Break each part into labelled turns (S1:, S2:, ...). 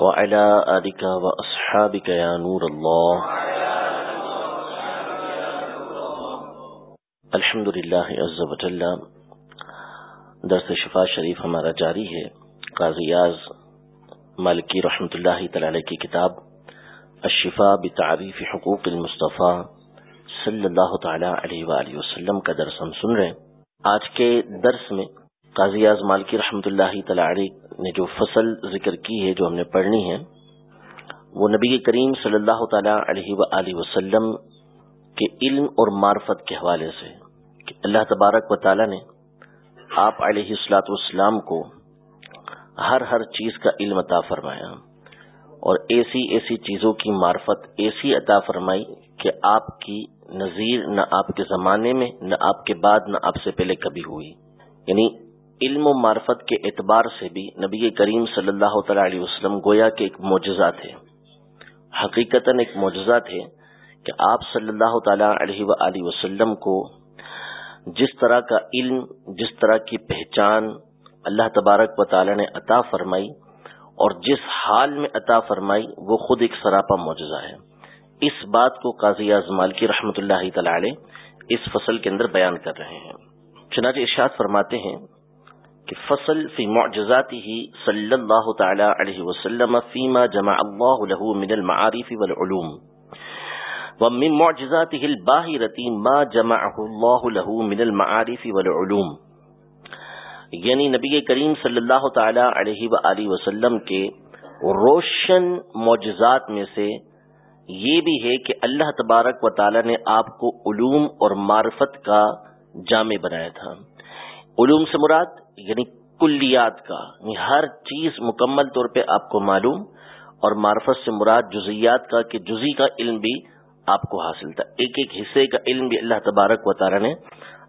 S1: وعلى آلك وأصحابك يا نور الله. الحمد لله عز وجل. درس شفا شریف ہمارا جاری ہے. قاضی یاز مالکی رحمت اللہ تعالی کی کتاب الشفا بتعریف حقوق المصطفیٰ صلی اللہ تعالی علیہ وآلہ وسلم کا درس ہم سن رہے ہیں. آج کے درس میں قاضی اعظمال کی رحمۃ اللہ تعالی علیہ نے جو فصل ذکر کی ہے، جو ہم نے پڑھنی ہے، وہ نبی کریم صلی اللہ تعالی علیہ وآلہ وسلم کے علم اور معرفت کے حوالے سے کہ اللہ تبارک و تعالی نے آپ علیہ السلاۃ والسلام کو ہر ہر چیز کا علم عطا فرمایا اور ایسی ایسی چیزوں کی معرفت ایسی عطا فرمائی کہ آپ کی نظیر نہ آپ کے زمانے میں، نہ آپ کے بعد، نہ آپ سے پہلے کبھی ہوئی۔ یعنی علم و معرفت کے اعتبار سے بھی نبی کریم صلی اللہ تعالی علیہ وسلم گویا کے ایک معجزہ تھے۔ حقیقت ایک معجزہ تھے کہ آپ صلی اللہ تعالی علیہ و وسلم کو جس طرح کا علم، جس طرح کی پہچان اللہ تبارک و تعالی نے عطا فرمائی اور جس حال میں عطا فرمائی، وہ خود ایک سراپا معجزہ ہے۔ اس بات کو قاضی اعظمال کی رحمت اللہ تعالی اس فصل کے اندر بیان کر رہے ہیں۔ چنانچہ ارشاد فرماتے ہیں کہ فصل فی معجزاتی ہی صلی اللہ تعالی علیہ وسلم فیما جمع اللہ له من المعارف والعلوم. ومن معجزاته الباہرتی ما جمعه اللہ له من المعارف والعلوم. یعنی نبی کریم صلی اللہ تعالی علیہ و وسلم کے روشن معجزات میں سے یہ بھی ہے کہ اللہ تبارک و تعالی نے آپ کو علوم اور معرفت کا جامع بنایا تھا. علوم سے مراد یعنی کلیات کا یعنی ہر چیز مکمل طور پہ آپ کو معلوم اور معرفت سے مراد جزیات کا کہ جزی کا علم بھی آپ کو حاصل تھا۔ ایک ایک حصے کا علم بھی اللہ تبارک و تعالی نے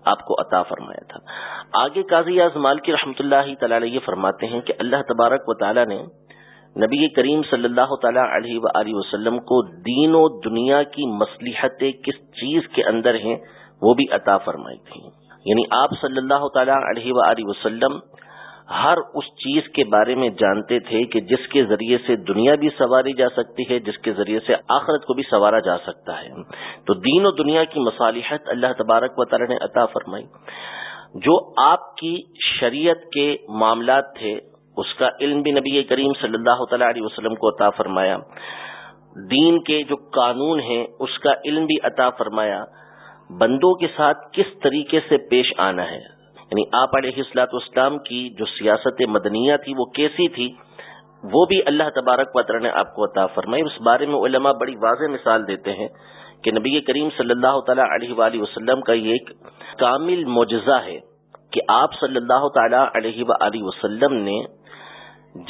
S1: آپ کو عطا فرمایا تھا۔ آگے قاضی اعظمال کی رحمۃ اللہ تعالی یہ فرماتے ہیں کہ اللہ تبارک و تعالی نے نبی کریم صلی اللہ تعالی علیہ و وسلم کو دین و دنیا کی مصلیحتیں کس چیز کے اندر ہیں وہ بھی عطا فرمائی تھی یعنی آپ صلی اللہ تعالی علیہ و وسلم ہر اس چیز کے بارے میں جانتے تھے کہ جس کے ذریعے سے دنیا بھی سواری جا سکتی ہے، جس کے ذریعے سے آخرت کو بھی سوارا جا سکتا ہے۔ تو دین و دنیا کی مصالحت اللہ تبارک و تعالی نے عطا فرمائی۔ جو آپ کی شریعت کے معاملات تھے، اس کا علم بھی نبی کریم صلی اللہ تعالی علیہ وسلم کو عطا فرمایا۔ دین کے جو قانون ہیں، اس کا علم بھی عطا فرمایا۔ بندوں کے ساتھ کس طریقے سے پیش آنا ہے؟ یعنی آپ علیہ السلاط اسلام کی جو سیاست مدنیہ تھی، وہ کیسی تھی؟ وہ بھی اللہ تبارک پتر نے آپ کو عطا فرمائی۔ اس بارے میں علماء بڑی واضح مثال دیتے ہیں کہ نبی کریم صلی اللہ تعالی علیہ وآلہ وسلم کا یہ ایک کامل معجزہ ہے کہ آپ صلی اللہ تعالی علیہ وآلہ وسلم نے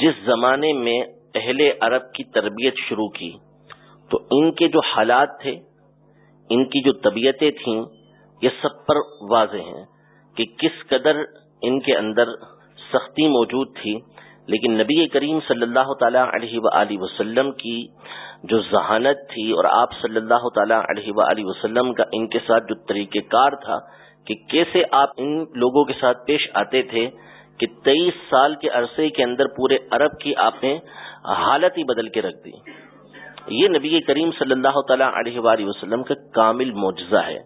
S1: جس زمانے میں اہل عرب کی تربیت شروع کی، تو ان کے جو حالات تھے ان کی جو طبیعتیں تھیں، یہ سب پر واضح ہیں کہ کس قدر ان کے اندر سختی موجود تھی۔ لیکن نبی کریم صلی اللہ تعالی علیہ و وسلم کی جو ذہانت تھی اور آپ صلی اللہ تعالی علیہ و وسلم کا ان کے ساتھ جو طریقہ کار تھا کہ کیسے آپ ان لوگوں کے ساتھ پیش آتے تھے کہ تیئیس سال کے عرصے کے اندر پورے عرب کی آپ نے حالت ہی بدل کے رکھ دی۔ یہ نبی کریم صلی اللہ تعالی علیہ وآلہ وسلم کا کامل معجزہ ہے۔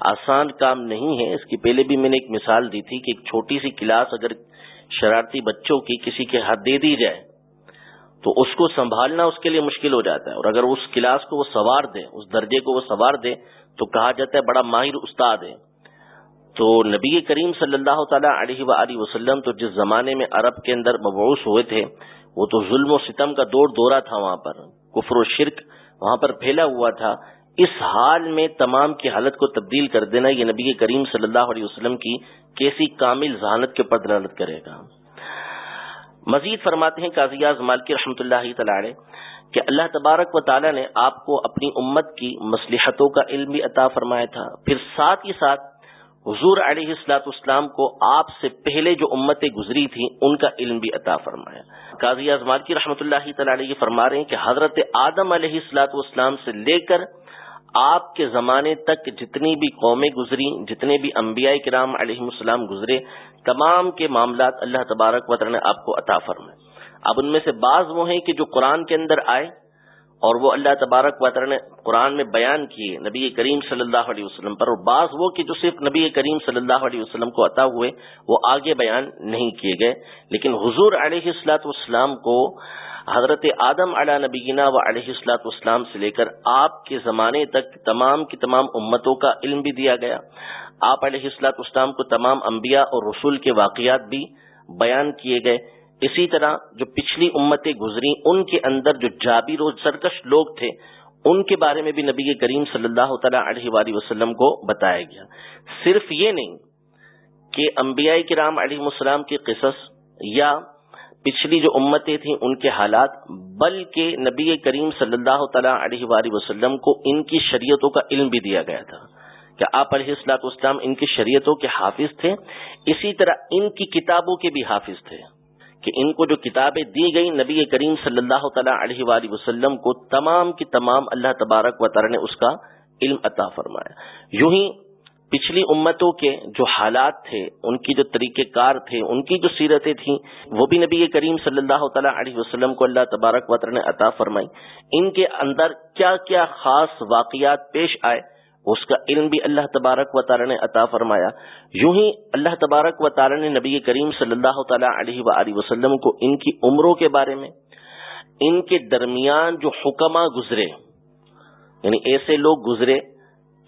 S1: آسان کام نہیں ہے۔ اس کی پہلے بھی میں نے ایک مثال دی تھی کہ ایک چھوٹی سی کلاس اگر شرارتی بچوں کی کسی کے ہاتھ دے دی جائے تو اس کو سنبھالنا اس کے لیے مشکل ہو جاتا ہے۔ اور اگر اس کلاس کو وہ سوار دے، اس درجے کو وہ سوار دے تو کہا جاتا ہے بڑا ماہر استاد ہے۔ تو نبی کریم صلی اللہ تعالیٰ علیہ و وسلم تو جس زمانے میں عرب کے اندر مبوس ہوئے تھے وہ تو ظلم و ستم کا دور دورہ تھا وہاں پر، کفر و شرک وہاں پر پھیلا ہوا تھا۔ اس حال میں تمام کی حالت کو تبدیل کر دینا یہ نبی کریم صلی اللہ علیہ وسلم کی کیسی کامل ذہانت کے پر دلالت کرے گا۔ مزید فرماتے ہیں قاضیاز مالکی رحمۃ اللہ تعالی کہ اللہ تبارک و تعالی نے آپ کو اپنی امت کی مصلحتوں کا علم بھی عطا فرمایا تھا۔ پھر ساتھ ہی ساتھ حضور علیہ السلاط اسلام کو آپ سے پہلے جو امتیں گزری تھیں، ان کا علم بھی عطا فرمایا۔ قاضی اعظمال کی رحمۃ اللہ تعالی یہ فرما رہے ہیں کہ حضرت آدم علیہ السلاط اسلام سے لے کر آپ کے زمانے تک جتنی بھی قومیں گزری، جتنے بھی انبیاء کرام علیہ السلام گزرے، تمام کے معاملات اللہ تبارک وطر نے آپ کو عطا فرمائے۔ اب ان میں سے بعض وہ ہیں کہ جو قرآن کے اندر آئے اور وہ اللہ تبارک وطر نے قرآن میں بیان کیے نبی کریم صلی اللہ علیہ وسلم پر، اور بعض وہ کہ جو صرف نبی کریم صلی اللہ علیہ وسلم کو عطا ہوئے، وہ آگے بیان نہیں کیے گئے۔ لیکن حضور علیہ السلاط والسلام کو حضرت آدم علیہ نبینا و علیہ السلاط والسلام سے لے کر آپ کے زمانے تک تمام کی تمام امتوں کا علم بھی دیا گیا۔ آپ علیہ السلاط اسلام کو تمام انبیاء اور رسول کے واقعات بھی بیان کیے گئے۔ اسی طرح جو پچھلی امتیں گزری ان کے اندر جو جابر و سرکش لوگ تھے، ان کے بارے میں بھی نبی کریم صلی اللہ تعالی علیہ وآلہ وسلم کو بتایا گیا۔ صرف یہ نہیں کہ انبیاء کرام علیہ السلام کی قصص یا پچھلی جو امتیں تھیں، ان کے حالات، بلکہ نبی کریم صلی اللہ تعالی علیہ وآلہ وسلم کو ان کی شریعتوں کا علم بھی دیا گیا تھا کہ آپ علیہ السلاط اسلام ان کی شریعتوں کے حافظ تھے، اسی طرح ان کی کتابوں کے بھی حافظ تھے۔ کہ ان کو جو کتابیں دی گئی نبی کریم صلی اللہ تعالیٰ علیہ وآلہ وسلم کو تمام کی تمام اللہ تبارک و تعالی نے اس کا علم عطا فرمایا۔ یوں ہی پچھلی امتوں کے جو حالات تھے، ان کی جو طریقہ کار تھے، ان کی جو سیرتیں تھیں، وہ بھی نبی کریم صلی اللہ تعالیٰ علیہ وسلم کو اللہ تبارک و تعالی نے عطا فرمائی۔ ان کے اندر کیا کیا خاص واقعات پیش آئے؟ اس کا علم بھی اللہ تبارک و تعالی نے عطا فرمایا۔ یوں ہی اللہ تبارک و تعالی نے نبی کریم صلی اللہ تعالی علیہ و وسلم کو ان کی عمروں کے بارے میں، ان کے درمیان جو حکمہ گزرے یعنی ایسے لوگ گزرے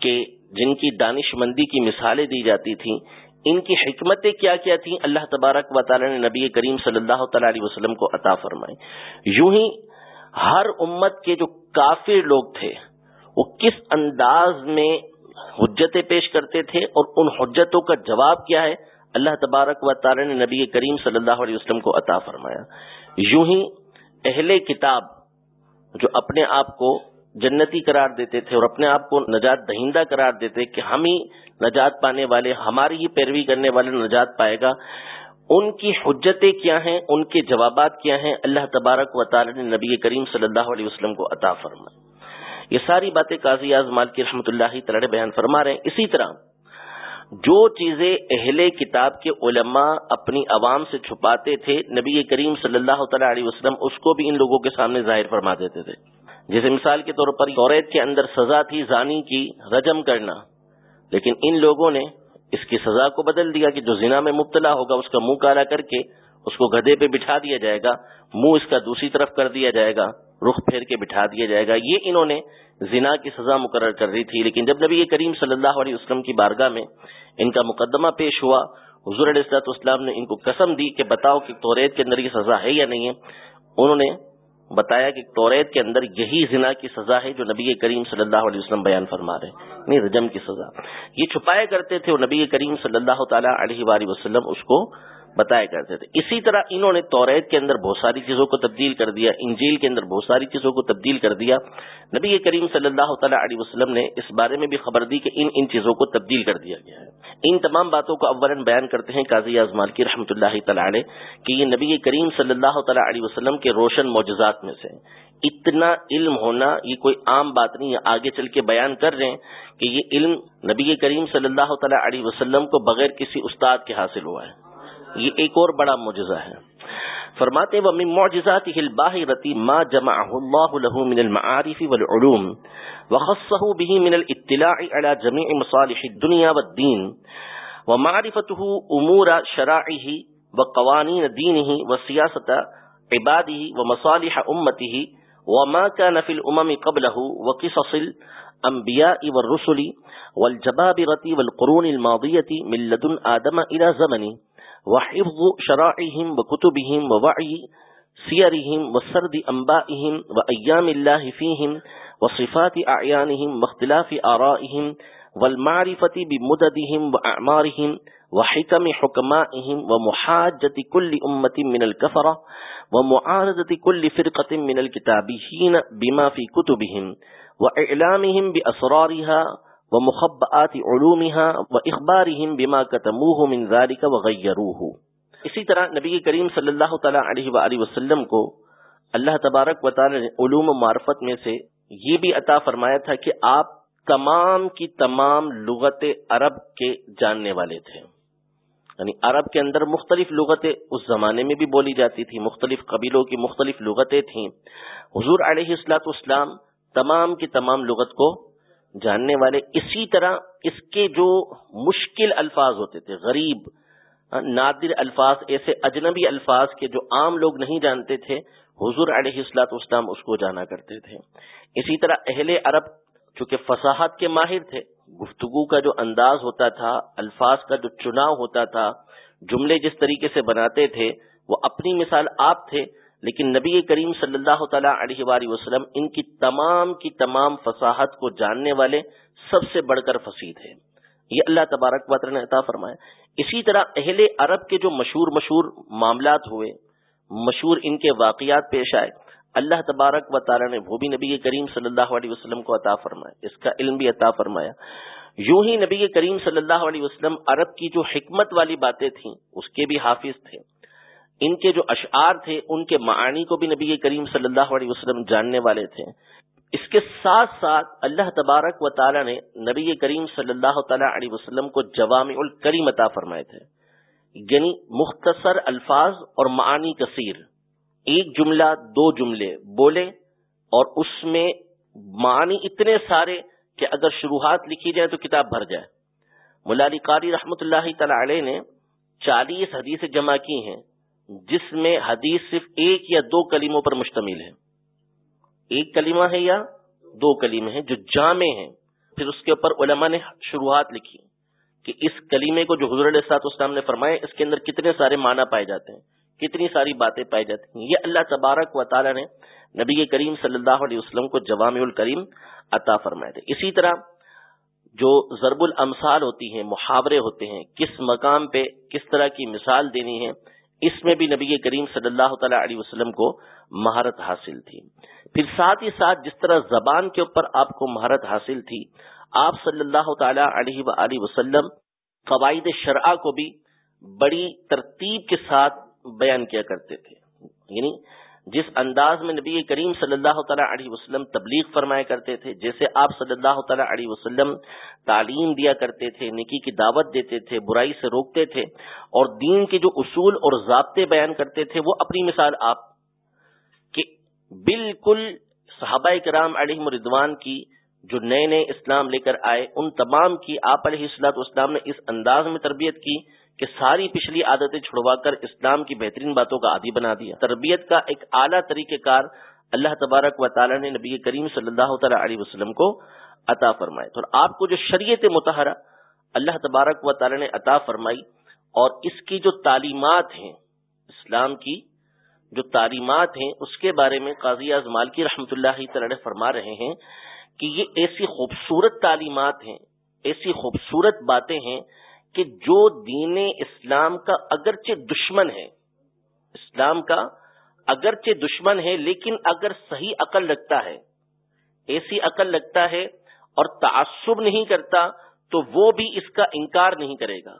S1: کہ جن کی دانش مندی کی مثالیں دی جاتی تھیں، ان کی حکمتیں کیا کیا تھیں، اللہ تبارک و تعالی نے نبی کریم صلی اللہ تعالی علیہ وسلم کو عطا فرمائی۔ یوں ہی ہر امت کے جو کافر لوگ تھے وہ کس انداز میں حجتیں پیش کرتے تھے اور ان حجتوں کا جواب کیا ہے؟ اللہ تبارک و تعالی نے نبی کریم صلی اللہ علیہ وسلم کو عطا فرمایا۔ یوں ہی اہل کتاب جو اپنے آپ کو جنتی قرار دیتے تھے اور اپنے آپ کو نجات دہندہ قرار دیتے کہ ہم ہی نجات پانے والے، ہماری ہی پیروی کرنے والے نجات پائے گا، ان کی حجتیں کیا ہیں؟ ان کے جوابات کیا ہیں؟ اللہ تبارک و تعالی نے نبی کریم صلی اللہ علیہ وسلم کو عطا فرمایا۔ یہ ساری باتیں قاضی اعظم کی رحمۃ اللہ تلڑ بیان فرما رہے ہیں۔ اسی طرح جو چیزیں اہل کتاب کے علماء اپنی عوام سے چھپاتے تھے، نبی کریم صلی اللہ تعالی علیہ وسلم اس کو بھی ان لوگوں کے سامنے ظاہر فرما دیتے تھے۔ جیسے مثال کے طور پر توریت کے اندر سزا تھی زانی کی رجم کرنا، لیکن ان لوگوں نے اس کی سزا کو بدل دیا کہ جو زنا میں مبتلا ہوگا، اس کا منہ کالا کر کے اس کو گدے پہ بٹھا دیا جائے گا، منہ اس کا دوسری طرف کر دیا جائے گا۔ رخ پھیر کے بٹھا دیا جائے گا۔ یہ انہوں نے زنا کی سزا مقرر کر رہی تھی، لیکن جب نبی کریم صلی اللہ علیہ وسلم کی بارگاہ میں ان کا مقدمہ پیش ہوا، حضور علیہ السلاط اسلام نے ان کو قسم دی کہ بتاؤ کہ توریت کے اندر یہ سزا ہے یا نہیں ہے۔ انہوں نے بتایا کہ توریت کے اندر یہی زنا کی سزا ہے جو نبی کریم صلی اللہ علیہ وسلم بیان فرما رہے ہیں۔ رجم کی سزا۔ یہ چھپایا کرتے تھے اور نبی کریم صلی اللہ تعالیٰ علیہ وآلہ وسلم اس کو بتایا کرتے تھے۔ اسی طرح انہوں نے توریت کے اندر بہت ساری چیزوں کو تبدیل کر دیا، انجیل کے اندر بہت ساری چیزوں کو تبدیل کر دیا۔ نبی کریم صلی اللہ تعالیٰ علیہ وسلم نے اس بارے میں بھی خبر دی کہ ان ان چیزوں کو تبدیل کر دیا گیا ہے۔ ان تمام باتوں کو اول بیان کرتے ہیں قاضی اعظمال کی رحمۃ اللہ تعالیٰ علیہ کہ یہ نبی کریم صلی اللہ تعالیٰ علیہ وسلم کے روشن معجزات میں سے اتنا علم ہونا یہ کوئی عام بات نہیں ہے۔ آگے چل کے بیان کر رہے ہیں کہ یہ علم نبی کریم صلی اللہ تعالیٰ علیہ وسلم کو بغیر کسی استاد کے حاصل ہوا ہے۔ یہ ایک اور بڑا معجزہ ہے۔ فرماتے و من معجزاته الباهرة ما جمعه الله له من المعارف والعلوم وخصه به من الاطلاع على جميع مصالح الدنيا والدين ومعرفته امور شرائعه وقوانين دينه وسياسة عباده ومصالح امته وما كان في الامم قبله وقصص الانبياء والرسل والجبابرة والقرون الماضية من لدن آدم الى زمنه وحفظ شرائهم وكتبهم ووعي سيرهم وسرد أنبائهم وأيام الله فيهم وصفات أعيانهم واختلاف آرائهم والمعرفة بمددهم وأعمارهم وحكم حكمائهم ومحاجة كل أمة من الكفرة ومعارضة كل فرقة من الكتابيين بما في كتبهم وإعلامهم بأسرارها ومخبآت علومها وإخبارهم بما كتموه من ذلك وغيروه. اسی طرح نبی کریم صلی اللہ تعالی علیہ وآلہ وسلم کو اللہ تبارک و تعالی نے علوم و معرفت میں سے یہ بھی عطا فرمایا تھا کہ آپ تمام کی تمام لغت عرب کے جاننے والے تھے۔ یعنی عرب کے اندر مختلف لغتیں اس زمانے میں بھی بولی جاتی تھی، مختلف قبیلوں کی مختلف لغتیں تھیں۔ حضور علیہ السلاط اسلام تمام کی تمام لغت کو جاننے والے اسی طرح اس کے جو مشکل الفاظ ہوتے تھے، غریب ہاں، نادر الفاظ، ایسے اجنبی الفاظ کے جو عام لوگ نہیں جانتے تھے، حضور علیہ السلاط اسلام اس کو جانا کرتے تھے۔ اسی طرح اہل عرب چونکہ فصاحت کے ماہر تھے، گفتگو کا جو انداز ہوتا تھا، الفاظ کا جو چناؤ ہوتا تھا، جملے جس طریقے سے بناتے تھے، وہ اپنی مثال آپ تھے۔ لیکن نبی کریم صلی اللہ تعالیٰ علیہ وآلہ وسلم ان کی تمام کی تمام فصاحت کو جاننے والے سب سے بڑھ کر فصیح تھے۔ یہ اللہ تبارک وطر نے عطا فرمایا۔ اسی طرح اہل عرب کے جو مشہور مشہور معاملات ہوئے، مشہور ان کے واقعات پیش آئے، اللہ تبارک و تعالیٰ نے وہ بھی نبی کریم صلی اللہ علیہ وسلم کو عطا فرمایا، اس کا علم بھی عطا فرمایا۔ یوں ہی نبی کریم صلی اللہ علیہ وسلم عرب کی جو حکمت والی باتیں تھیں، اس کے بھی حافظ تھے۔ ان کے جو اشعار تھے، ان کے معانی کو بھی نبی کریم صلی اللہ علیہ وسلم جاننے والے تھے۔ اس کے ساتھ ساتھ اللہ تبارک و تعالی نے نبی کریم صلی اللہ تعالی علیہ وسلم کو جوام الکریم عطا فرمائے تھے۔ یعنی مختصر الفاظ اور معانی کثیر۔ ایک جملہ، دو جملے بولے اور اس میں معنی اتنے سارے کہ اگر شروحات لکھی جائے تو کتاب بھر جائے۔ ملالی قاری رحمت اللہ تعالی علیہ نے چالیس حدیث جمع کی ہیں۔ جس میں حدیث صرف ایک یا دو کلیموں پر مشتمل ہے۔ ایک کلمہ ہے یا دو کلیمے ہیں جو جامع ہیں۔ پھر اس کے اوپر علماء نے شروحات لکھی کہ اس کلیمے کو جو حضور علیہ سات اسلام نے فرمائے، اس کے اندر کتنے سارے معنی پائے جاتے ہیں، کتنی ساری باتیں پائی جاتی ہیں۔ یہ اللہ تبارک و تعالی نے نبی کریم صلی اللہ علیہ وسلم کو جوام الکریم عطا فرمائے تھے۔ اسی طرح جو ضرب الامثال ہوتی ہیں، محاورے ہوتے ہیں، کس مقام پہ کس طرح کی مثال دینی ہے اس میں بھی نبی کریم صلی اللہ تعالی علیہ وسلم کو مہارت حاصل تھی۔ پھر ساتھ ہی ساتھ جس طرح زبان کے اوپر آپ کو مہارت حاصل تھی، آپ صلی اللہ تعالی علیہ و وسلم قواعد شرعہ کو بھی بڑی ترتیب کے ساتھ بیان کیا کرتے تھے۔ یعنی جس انداز میں نبی کریم صلی اللہ تعالیٰ علیہ وسلم تبلیغ فرمایا کرتے تھے، جیسے آپ صلی اللہ تعالیٰ علیہ وسلم تعلیم دیا کرتے تھے نکی کی دعوت دیتے تھے، برائی سے روکتے تھے، اور دین کے جو اصول اور ضابطے بیان کرتے تھے، وہ اپنی مثال آپ کہ بالکل صحابہ کرام علیہ مردوان کی جو نئے نئے اسلام لے کر آئے، ان تمام کی آپ علیہ السلاط اسلام نے اس انداز میں تربیت کی کہ ساری پچھلی عادتیں چھڑوا کر اسلام کی بہترین باتوں کا عادی بنا دیا۔ تربیت کا ایک اعلیٰ طریقہ کار اللہ تبارک و تعالیٰ نے نبی کریم صلی اللہ تعالی علیہ وسلم کو عطا فرمائے۔ تو آپ کو جو شریعت متحرہ اللہ تبارک و تعالیٰ نے عطا فرمائی اور اس کی جو تعلیمات ہیں، اسلام کی جو تعلیمات ہیں، اس کے بارے میں قاضی اعظمال کی رحمت اللہ تعالی فرما رہے ہیں کہ یہ ایسی خوبصورت تعلیمات ہیں، ایسی خوبصورت باتیں ہیں کہ جو دین اسلام کا اگرچہ دشمن ہے، اسلام کا اگرچہ دشمن ہے، لیکن اگر صحیح عقل رکھتا ہے، ایسی عقل رکھتا ہے اور تعصب نہیں کرتا، تو وہ بھی اس کا انکار نہیں کرے گا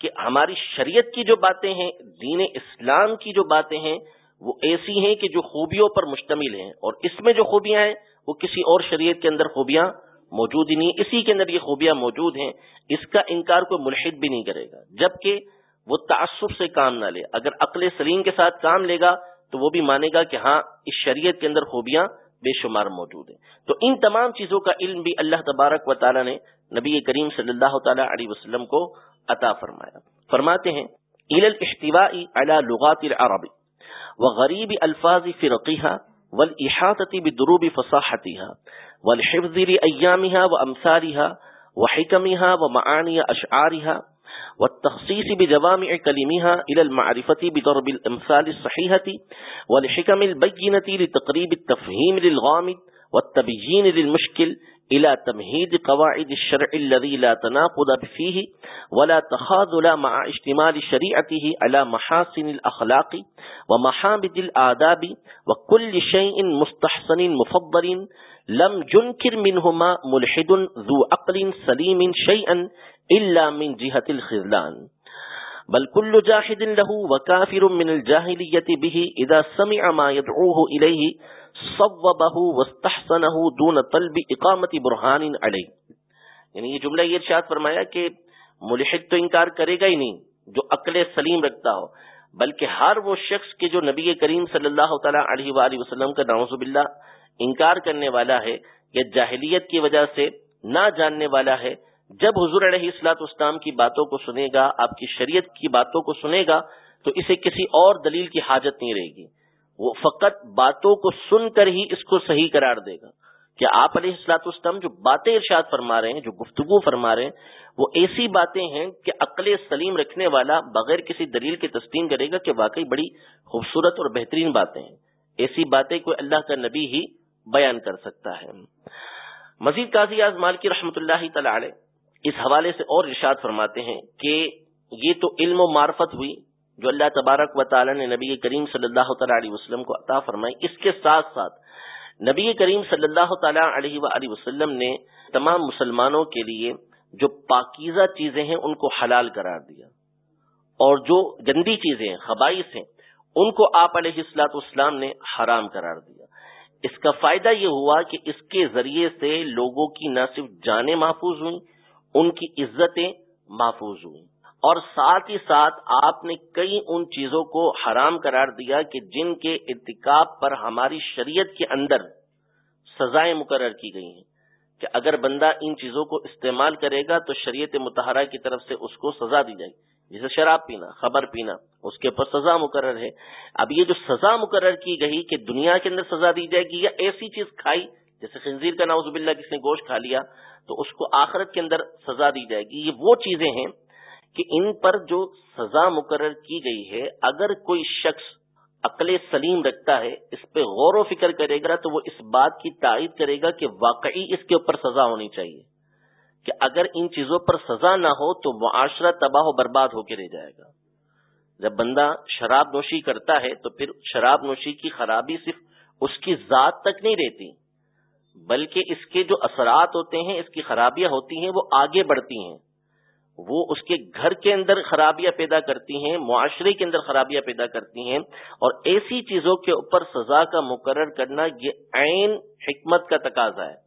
S1: کہ ہماری شریعت کی جو باتیں ہیں، دین اسلام کی جو باتیں ہیں، وہ ایسی ہیں کہ جو خوبیوں پر مشتمل ہیں۔ اور اس میں جو خوبیاں ہیں، وہ کسی اور شریعت کے اندر خوبیاں موجود ہی نہیں اسی کے اندر یہ خوبیاں موجود ہیں۔ اس کا انکار کوئی ملحد بھی نہیں کرے گا۔ جبکہ وہ تعصب سے کام نہ لے۔ اگر عقل سلیم کے ساتھ کام لے گا تو وہ بھی مانے گا کہ ہاں اس شریعت کے اندر خوبیاں بے شمار موجود ہیں۔ تو ان تمام چیزوں کا علم بھی اللہ تبارک و تعالیٰ نے نبی کریم صلی اللہ تعالی علیہ وسلم کو عطا فرمایا۔ فرماتے ہیں لغات العرب وغریب الفاظ فرقیہ والاحاطة بدروب فصاحتها والحفظ لأيامها وأمثالها وحكمها ومعاني أشعارها والتخصيص بجوامع كلمها إلى المعرفة بضرب الأمثال الصحيحة والحكم البينة لتقريب التفهيم للغامد والتبيين للمشكل إلى تمهيد قواعد الشرع الذي لا تناقض فيه ولا تخاذل مع اشتمال شريعته على محاسن الأخلاق ومحامد الآداب وكل شيء مستحسن مفضل لم جنكر منهما ملحد ذو عقل سليم شيئا إلا من جهة الخذلان. بل كل جاحد له وكافر من الجاهلية به إذا سمع ما يدعوه إليه صوبه واستحسنه دون طلب اقامت برهان علیہ یعنی یہ جملہ یہ ارشاد فرمایا کہ ملحد تو انکار کرے گا ہی نہیں جو عقل سلیم رکھتا ہو، بلکہ ہر وہ شخص کے جو نبی کریم صلی اللہ تعالی علیہ وآلہ وسلم کا نعوذ باللہ انکار کرنے والا ہے یا جاہلیت کی وجہ سے نہ جاننے والا ہے جب حضور علیہ السلاط اسلام کی باتوں کو سنے گا، آپ کی شریعت کی باتوں کو سنے گا، تو اسے کسی اور دلیل کی حاجت نہیں رہے گی۔ وہ فقط باتوں کو سن کر ہی اس کو صحیح قرار دے گا۔ کہ آپ علیہ السلاط اسلام جو باتیں ارشاد فرما رہے ہیں، جو گفتگو فرما رہے ہیں، وہ ایسی باتیں ہیں کہ عقل سلیم رکھنے والا بغیر کسی دلیل کے تسلیم کرے گا کہ واقعی بڑی خوبصورت اور بہترین باتیں ہیں۔ ایسی باتیں کوئی اللہ کا نبی ہی بیان کر سکتا ہے۔ مزید قاضی اعظمال کی رحمت اللہ تعالی اس حوالے سے اور ارشاد فرماتے ہیں کہ یہ تو علم و معرفت ہوئی جو اللہ تبارک و تعالی نے نبی کریم صلی اللہ تعالی علیہ وسلم کو عطا فرمائی۔ اس کے ساتھ ساتھ نبی کریم صلی اللہ تعالی علیہ وآلہ وسلم نے تمام مسلمانوں کے لیے جو پاکیزہ چیزیں ہیں ان کو حلال قرار دیا۔ اور جو گندی چیزیں ہیں خبائص ہیں، ان کو آپ علیہ السلاط اسلام نے حرام قرار دیا۔ اس کا فائدہ یہ ہوا کہ اس کے ذریعے سے لوگوں کی نہ صرف جانیں محفوظ ہوئیں ان کی عزتیں محفوظ ہوئیں اور ساتھ ہی ساتھ آپ نے کئی ان چیزوں کو حرام قرار دیا کہ جن کے ارتکاب پر ہماری شریعت کے اندر سزائیں مقرر کی گئی ہیں۔ کہ اگر بندہ ان چیزوں کو استعمال کرے گا تو شریعت متحرہ کی طرف سے اس کو سزا دی جائے گی۔ جیسے شراب پینا، خبر پینا، اس کے اوپر سزا مقرر ہے۔ اب یہ جو سزا مقرر کی گئی کہ دنیا کے اندر سزا دی جائے گی یا ایسی چیز کھائی جیسے خنزیر کا ناؤز باللہ کس نے گوشت کھا لیا، تو اس کو آخرت کے اندر سزا دی جائے گی۔ یہ وہ چیزیں ہیں کہ ان پر جو سزا مقرر کی گئی ہے، اگر کوئی شخص عقل سلیم رکھتا ہے، اس پہ غور و فکر کرے گا، تو وہ اس بات کی تائید کرے گا کہ واقعی اس کے اوپر سزا ہونی چاہیے۔ کہ اگر ان چیزوں پر سزا نہ ہو، تو معاشرہ تباہ و برباد ہو کے رہ جائے گا۔ جب بندہ شراب نوشی کرتا ہے، تو پھر شراب نوشی کی خرابی صرف اس کی ذات تک نہیں رہتی بلکہ اس کے جو اثرات ہوتے ہیں، اس کی خرابیاں ہوتی ہیں، وہ آگے بڑھتی ہیں۔ وہ اس کے گھر کے اندر خرابیاں پیدا کرتی ہیں، معاشرے کے اندر خرابیاں پیدا کرتی ہیں۔ اور ایسی چیزوں کے اوپر سزا کا مقرر کرنا یہ عین حکمت کا تقاضا ہے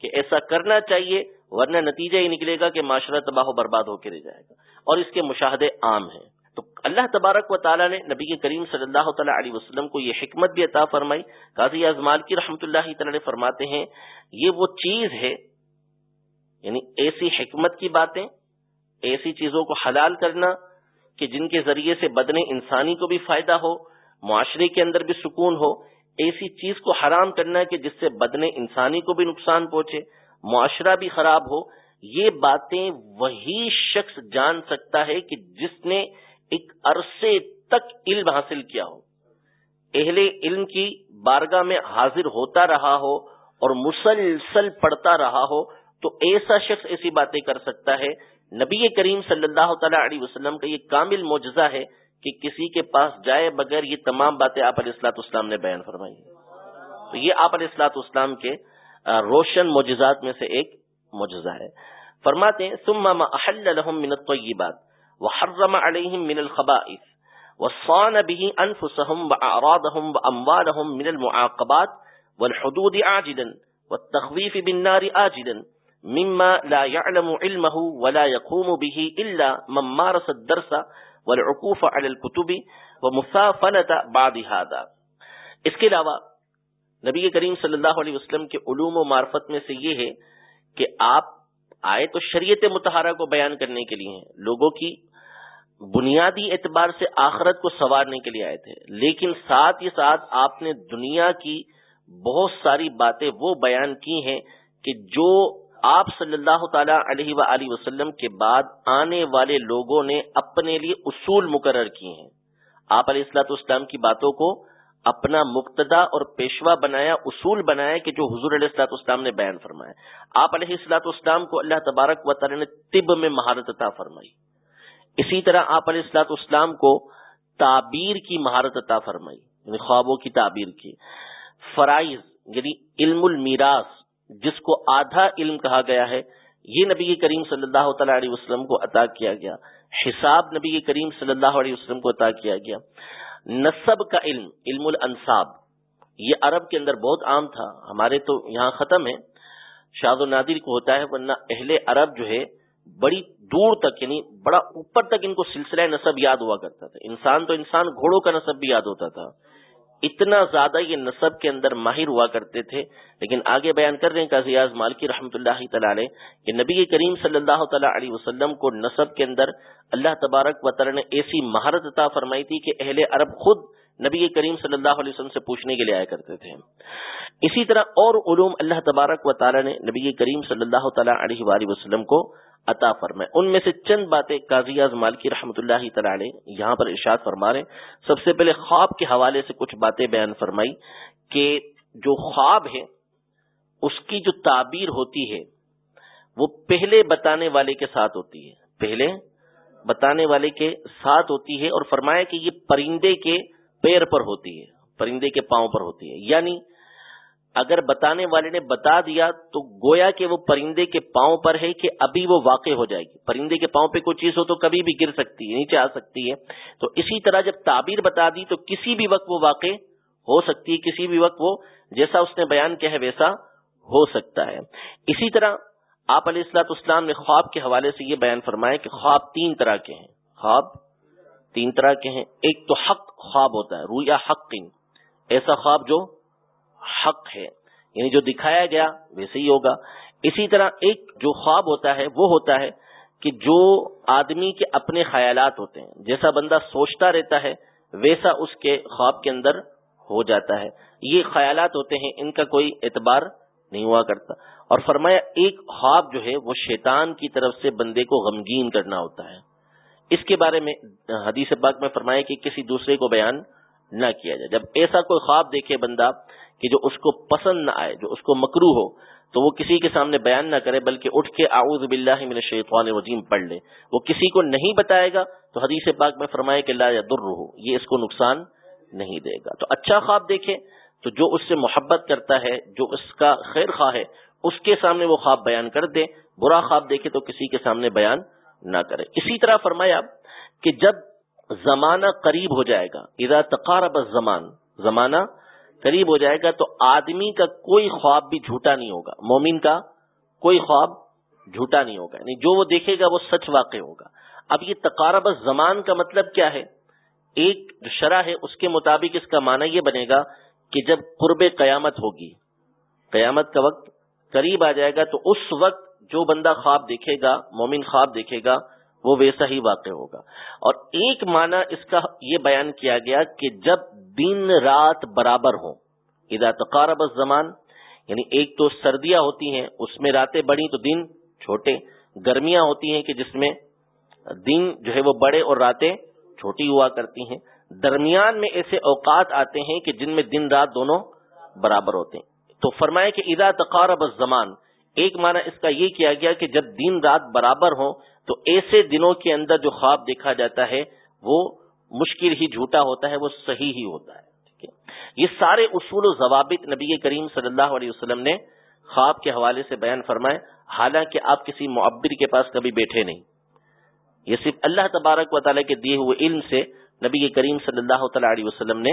S1: کہ ایسا کرنا چاہیے، ورنہ نتیجہ یہ نکلے گا کہ معاشرہ تباہ و برباد ہو کے رہ جائے گا۔ اور اس کے مشاہدے عام ہیں۔ تو اللہ تبارک و تعالیٰ نے نبی کریم صلی اللہ تعالیٰ علیہ وسلم کو یہ حکمت بھی عطا فرمائی۔ قاضی اعظمال کی رحمت اللہ تعالی فرماتے ہیں، یہ وہ چیز ہے یعنی ایسی حکمت کی باتیں، ایسی چیزوں کو حلال کرنا کہ جن کے ذریعے سے بدن انسانی کو بھی فائدہ ہو، معاشرے کے اندر بھی سکون ہو، ایسی چیز کو حرام کرنا کہ جس سے بدن انسانی کو بھی نقصان پہنچے، معاشرہ بھی خراب ہو، یہ باتیں وہی شخص جان سکتا ہے کہ جس نے ایک عرصے تک علم حاصل کیا ہو۔ اہل علم کی بارگاہ میں حاضر ہوتا رہا ہو اور مسلسل پڑھتا رہا ہو تو ایسا شخص ایسی باتیں کر سکتا ہے۔ نبی کریم صلی اللہ تعالی علیہ وسلم کا یہ کامل معجزہ ہے کہ کسی کے پاس جائے بغیر یہ تمام باتیں آپ علیہ السلاط اسلام نے بیان فرمائی تو یہ آپ علیہ السلاط اسلام کے روشن معجزات میں سے ایک معجزہ ہے۔ فرماتے ہیں، ثم ما احل لهم من الطيبات۔ وحرم عليهم من الخبائث، وصان به انفسهم واعراضهم واموالهم من المعاقبات، والحدود عاجلا، والتخويف بالنار آجلا، مما لا يعلم علمه ولا يقوم به الا من مارس الدرس والعقوف على الكتب ومسافنه بعض هذا. اس کے علاوہ، نبی کریم صلی اللہ علیہ وسلم کے علوم و معرفت میں سے یہ ہے کہ آپ آئے تو شریعت متحرہ کو بیان کرنے کے لیے ہیں، لوگوں کی بنیادی اعتبار سے آخرت کو سنوارنے کے لیے آئے تھے۔ لیکن ساتھ ہی ساتھ آپ نے دنیا کی بہت ساری باتیں وہ بیان کی ہیں کہ جو آپ صلی اللہ تعالی علیہ و وسلم کے بعد آنے والے لوگوں نے اپنے لیے اصول مقرر کیے ہیں۔ آپ علیہ السلاط اسلام کی باتوں کو اپنا مقتدا اور پیشوا بنایا، اصول بنایا کہ جو حضور علیہ السلاط اسلام نے بیان فرمایا۔ آپ علیہ السلاط اسلام کو اللہ تبارک و تعالی نے طب میں مہارت عطا فرمائی۔ اسی طرح آپ علیہ السلاط اسلام کو تعبیر کی مہارت عطا فرمائی یعنی خوابوں کی تعبیر کی۔ فرائض یعنی علم المیراث، جس کو آدھا علم کہا گیا ہے، یہ نبی کریم صلی اللہ تعالی علیہ وسلم کو عطا کیا گیا۔ حساب نبی کریم صلی اللہ علیہ وسلم کو عطا کیا گیا۔ نصب کا علم علم الانصاب، یہ عرب کے اندر بہت عام تھا۔ ہمارے تو یہاں ختم ہے۔ شاد و نادر کو ہوتا ہے، ورنہ اہل عرب جو ہے بڑی دور تک یعنی بڑا اوپر تک ان کو سلسلہ نصب یاد ہوا کرتا تھا۔ انسان تو انسان گھوڑوں کا نصب بھی یاد ہوتا تھا۔ اتنا زیادہ یہ نصب کے اندر ماہر ہوا کرتے تھے۔ لیکن آگے بیان کر رہے ہیں قاضی مالکی رحمۃ اللہ تعالی کہ نبی کریم صلی اللہ تعالی علیہ وسلم کو نصب کے اندر اللہ تبارک و تعالی نے ایسی مہارت عطا فرمائی تھی کہ اہل عرب خود نبی کریم صلی اللہ علیہ وسلم سے پوچھنے کے لیے آیا کرتے تھے۔ اسی طرح اور علوم اللہ تبارک و تعالی نے نبی کریم صلی اللہ تعالی علیہ وآلہ وسلم کو عطا فرمائے۔ ان میں سے چند باتیں قاضی مالکی رحمۃ اللہ تعالی یہاں پر ارشاد فرما رہے سب سے پہلے خواب کے حوالے سے کچھ باتیں بیان فرمائی کہ جو خواب ہے اس کی جو تعبیر ہوتی ہے، وہ پہلے بتانے والے کے ساتھ ہوتی ہے۔ پہلے بتانے والے کے ساتھ ہوتی ہے اور فرمایا کہ یہ پرندے کے پیر پر ہوتی ہے، پرندے کے پاؤں پر ہوتی ہے۔ یعنی اگر بتانے والے نے بتا دیا تو گویا کہ وہ پرندے کے پاؤں پر ہے کہ ابھی وہ واقع ہو جائے گی۔ پرندے کے پاؤں پہ کوئی چیز ہو تو کبھی بھی گر سکتی ہے، نیچے آ سکتی ہے۔ تو اسی طرح جب تعبیر بتا دی تو کسی بھی وقت وہ واقع ہو سکتی ہے، کسی بھی وقت وہ جیسا اس نے بیان کیا ہے ویسا ہو سکتا ہے۔ اسی طرح آپ علیہ السلاط اسلام نے خواب کے حوالے سے یہ بیان فرمایا کہ خواب تین طرح کے ہیں۔ خواب تین طرح کے ہیں۔ ایک تو حق خواب ہوتا ہے رویا حق۔ ایسا خواب جو حق ہے۔ یعنی جو دکھایا گیا ویسے ہی ہوگا۔ اسی طرح ایک جو خواب ہوتا ہے وہ ہوتا ہے کہ جو آدمی کے اپنے خیالات ہوتے ہیں، جیسا بندہ سوچتا رہتا ہے، ویسا اس کے خواب کے اندر ہو جاتا ہے۔ یہ خیالات ہوتے ہیں، ان کا کوئی اعتبار نہیں ہوا کرتا۔ اور فرمایا، ایک خواب جو ہے وہ شیطان کی طرف سے بندے کو غمگین کرنا ہوتا ہے۔ اس کے بارے میں حدیث پاک میں فرمایا کہ کسی دوسرے کو بیان نہ کیا جائے۔ جب ایسا کوئی خواب دیکھے بندہ کہ جو اس کو پسند نہ آئے، جو اس کو مکرو ہو، تو وہ کسی کے سامنے بیان نہ کرے، بلکہ اٹھ کے اعوذ باللہ من الشیطان الرجیم پڑھ لے۔ وہ کسی کو نہیں بتائے گا تو حدیث پاک میں فرمائے کہ لا یا در یہ اس کو نقصان نہیں دے گا۔ تو اچھا خواب دیکھے تو جو اس سے محبت کرتا ہے، جو اس کا خیر خواہ ہے، اس کے سامنے وہ خواب بیان کر دے۔ برا خواب دیکھے تو کسی کے سامنے بیان نہ کرے۔ اسی طرح فرمایا کہ جب زمانہ قریب ہو جائے گا۔ اذا تقارب الزمان، زمانہ قریب ہو جائے گا تو آدمی کا کوئی خواب بھی جھوٹا نہیں ہوگا۔ مومن کا کوئی خواب جھوٹا نہیں ہوگا۔ یعنی جو وہ دیکھے گا وہ سچ واقع ہوگا۔ اب یہ تقارب زمان کا مطلب کیا ہے؟ ایک شرح ہے، اس کے مطابق اس کا معنی یہ بنے گا کہ جب قرب قیامت ہوگی، قیامت کا وقت قریب آ جائے گا تو اس وقت جو بندہ خواب دیکھے گا، مومن خواب دیکھے گا وہ ویسا ہی واقع ہوگا۔ اور ایک معنی اس کا یہ بیان کیا گیا کہ جب دن رات برابر ہوں، اذا تقارب الزمان یعنی ایک تو سردیاں ہوتی ہیں، اس میں راتیں بڑی تو دن چھوٹے، گرمیاں ہوتی ہیں کہ جس میں دن جو ہے وہ بڑے اور راتیں چھوٹی ہوا کرتی ہیں۔ درمیان میں ایسے اوقات آتے ہیں کہ جن میں دن رات دونوں برابر ہوتے ہیں۔ تو فرمائے کہ اذا تقارب الزمان، ایک معنی اس کا یہ کیا گیا کہ جب دن رات برابر ہوں تو ایسے دنوں کے اندر جو خواب دیکھا جاتا ہے، وہ مشکل ہی جھوٹا ہوتا ہے، وہ صحیح ہی ہوتا ہے، ٹھیک ہے؟ یہ سارے اصول و ضوابط نبی کریم صلی اللہ علیہ وسلم نے خواب کے حوالے سے بیان فرمائے، حالانکہ آپ کسی معبر کے پاس کبھی بیٹھے نہیں۔ یہ صرف اللہ تبارک و تعالیٰ کے دیے ہوئے علم سے نبی کریم صلی اللہ تعالی علیہ وسلم نے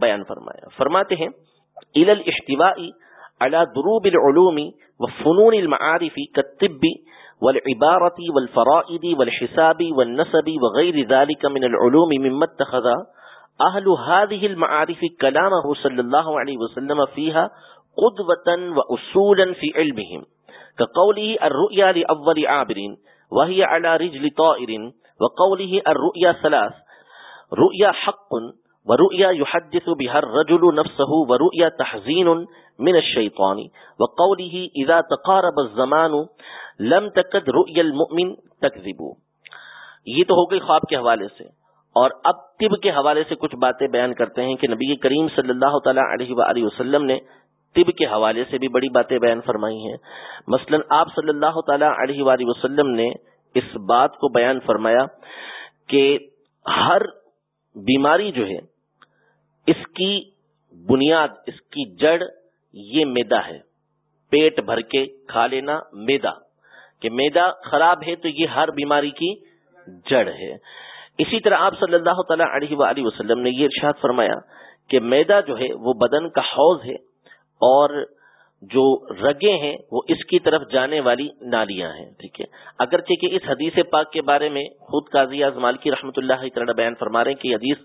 S1: بیان فرمایا۔ فرماتے ہیں دروب العلوم و فنون المعارف كالطب والعبارة والفرائد والحساب والنسب وغير ذلك من العلوم مما اتخذ أهل هذه المعارف كلامه صلى الله عليه وسلم فيها قدوة وأصولا في علمهم. كقوله الرؤيا لأول عابر، وهي على رجل طائر، وقوله الرؤيا ثلاث، رؤيا حق، ورؤيا يحدث بها الرجل نفسه، ورؤيا تحزين من الشيطان، وقوله إذا تقارب الزمان لم تقد رؤيا المؤمن تكذب یہ تو ہو گئی خواب کے حوالے سے۔ اور اب طب کے حوالے سے کچھ باتیں بیان کرتے ہیں کہ نبی کریم صلی اللہ تعالی علیہ وآلہ وسلم نے طب کے حوالے سے بھی بڑی باتیں بیان فرمائی ہیں۔ مثلا آپ صلی اللہ تعالی علیہ وآلہ وسلم نے اس بات کو بیان فرمایا کہ ہر بیماری جو ہے، اس کی بنیاد، اس کی جڑ یہ میدا ہے۔ پیٹ بھر کے کھا لینا میدا۔ کہ میدا خراب ہے تو یہ ہر بیماری کی جڑ ہے۔ اسی طرح آپ صلی اللہ تعالی علیہ وآلہ وسلم نے یہ ارشاد فرمایا کہ میدا جو ہے وہ بدن کا حوض ہے اور جو رگیں ہیں وہ اس کی طرف جانے والی نالیاں ہیں۔ ٹھیک ہے۔ اگرچہ کہ اس حدیث پاک کے بارے میں خود قاضی اعظمال کی رحمۃ اللہ تعالی بیان فرما رہے ہیں کہ یہ حدیث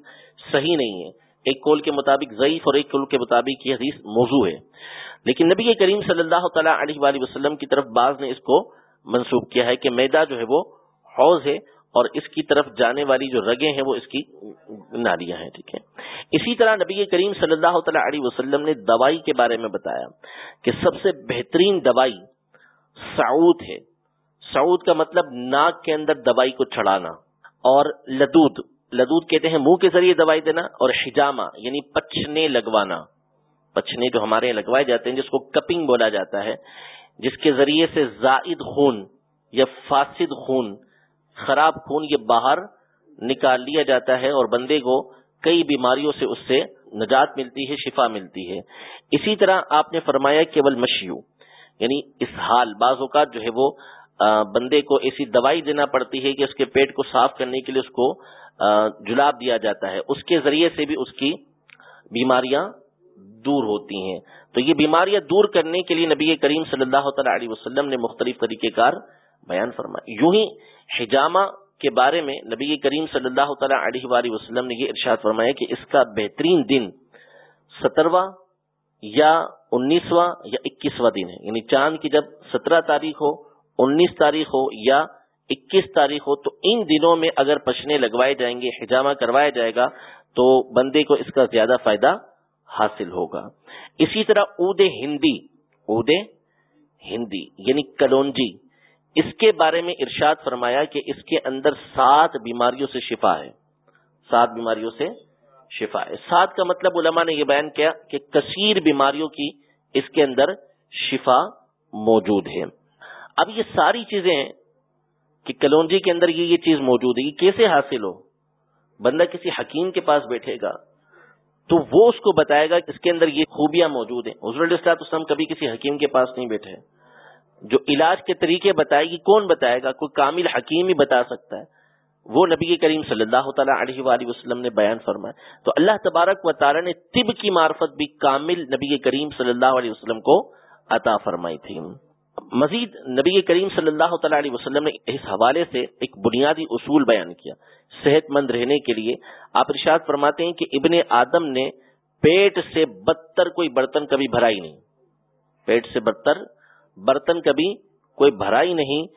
S1: صحیح نہیں ہے۔ ایک کول کے مطابق ضعیف اور ایک کول کے مطابق یہ حدیث موضوع ہے۔ لیکن نبی کریم صلی اللہ تعالیٰ علیہ وآلہ وسلم کی طرف بعض نے اس کو منسوخ کیا ہے کہ میدا جو ہے وہ حوض ہے اور اس کی طرف جانے والی جو رگیں ہیں وہ اس کی نالیاں ہیں، ٹھیک ہے؟ اسی طرح نبی کریم صلی اللہ تعالیٰ علیہ وسلم نے دوائی کے بارے میں بتایا کہ سب سے بہترین دوائی سعود ہے۔ سعود کا مطلب ناک کے اندر دوائی کو چڑھانا اور لدود لدود کہتے ہیں منہ کے ذریعے دوائی دینا اور حجامہ یعنی پچھنے لگوانا۔ پچھنے جو ہمارے یہاں لگوائے جاتے ہیں، جس کو کپنگ بولا جاتا ہے، جس کے ذریعے سے زائد خون یا فاسد خون، خراب خون یہ باہر نکال لیا جاتا ہے اور بندے کو کئی بیماریوں سے اس سے نجات ملتی ہے، شفا ملتی ہے۔ اسی طرح آپ نے فرمایا کیول مشیو یعنی اس حال، بعض اوقات جو ہے وہ بندے کو ایسی دوائی دینا پڑتی ہے کہ اس کے پیٹ کو صاف کرنے کے لیے اس کو جلاب دیا جاتا ہے۔ اس کے ذریعے سے بھی اس کی بیماریاں دور ہوتی ہیں۔ تو یہ بیماریاں دور کرنے کے لیے نبی کریم صلی اللہ تعالی علیہ وسلم نے مختلف طریقہ کار بیان فرمایا یوں ہی حجامہ کے بارے میں نبی کریم صلی اللہ تعالی علیہ وآلہ وسلم نے یہ ارشاد فرمایا کہ اس کا بہترین دن سترواں یا انیسواں یا اکیسواں دن ہے۔ یعنی چاند کی جب سترہ تاریخ ہو، انیس تاریخ ہو یا اکیس تاریخ ہو، تو ان دنوں میں اگر پچنے لگوائے جائیں گے، حجامہ کروایا جائے گا، تو بندے کو اس کا زیادہ فائدہ حاصل ہوگا۔ اسی طرح اود ہندی اود ہندی یعنی کلونجی، اس کے بارے میں ارشاد فرمایا کہ اس کے اندر سات بیماریوں سے شفا ہے۔ سات بیماریوں سے شفا ہے۔ سات کا مطلب علماء نے یہ بیان کیا کہ کثیر بیماریوں کی اس کے اندر شفا موجود ہے۔ اب یہ ساری چیزیں کہ کلونجی کے اندر یہ یہ چیز موجود ہے یہ کیسے حاصل ہو۔ بندہ کسی حکیم کے پاس بیٹھے گا تو وہ اس کو بتائے گا کہ اس کے اندر یہ خوبیاں موجود ہیں۔ حضور اسلام کبھی کسی حکیم کے پاس نہیں بیٹھے۔ جو علاج کے طریقے بتائے گی، کون بتائے گا؟ کوئی کامل حکیم ہی بتا سکتا ہے۔ وہ نبی کریم صلی اللہ تعالیٰ علیہ وآلہ وسلم نے بیان فرمایا۔ تو اللہ تبارک و تعالیٰ نے طب کی معرفت بھی کامل نبی کریم صلی اللہ علیہ وسلم کو عطا فرمائی تھی۔ مزید نبی کریم صلی اللہ تعالی علیہ وسلم نے اس حوالے سے ایک بنیادی اصول بیان کیا صحت مند رہنے کے لیے۔ آپ ارشاد فرماتے ہیں کہ ابن آدم نے پیٹ سے بدتر کوئی برتن کبھی بھرا ہی نہیں۔ پیٹ سے بدتر برتن کبھی کوئی بھرا ہی نہیں۔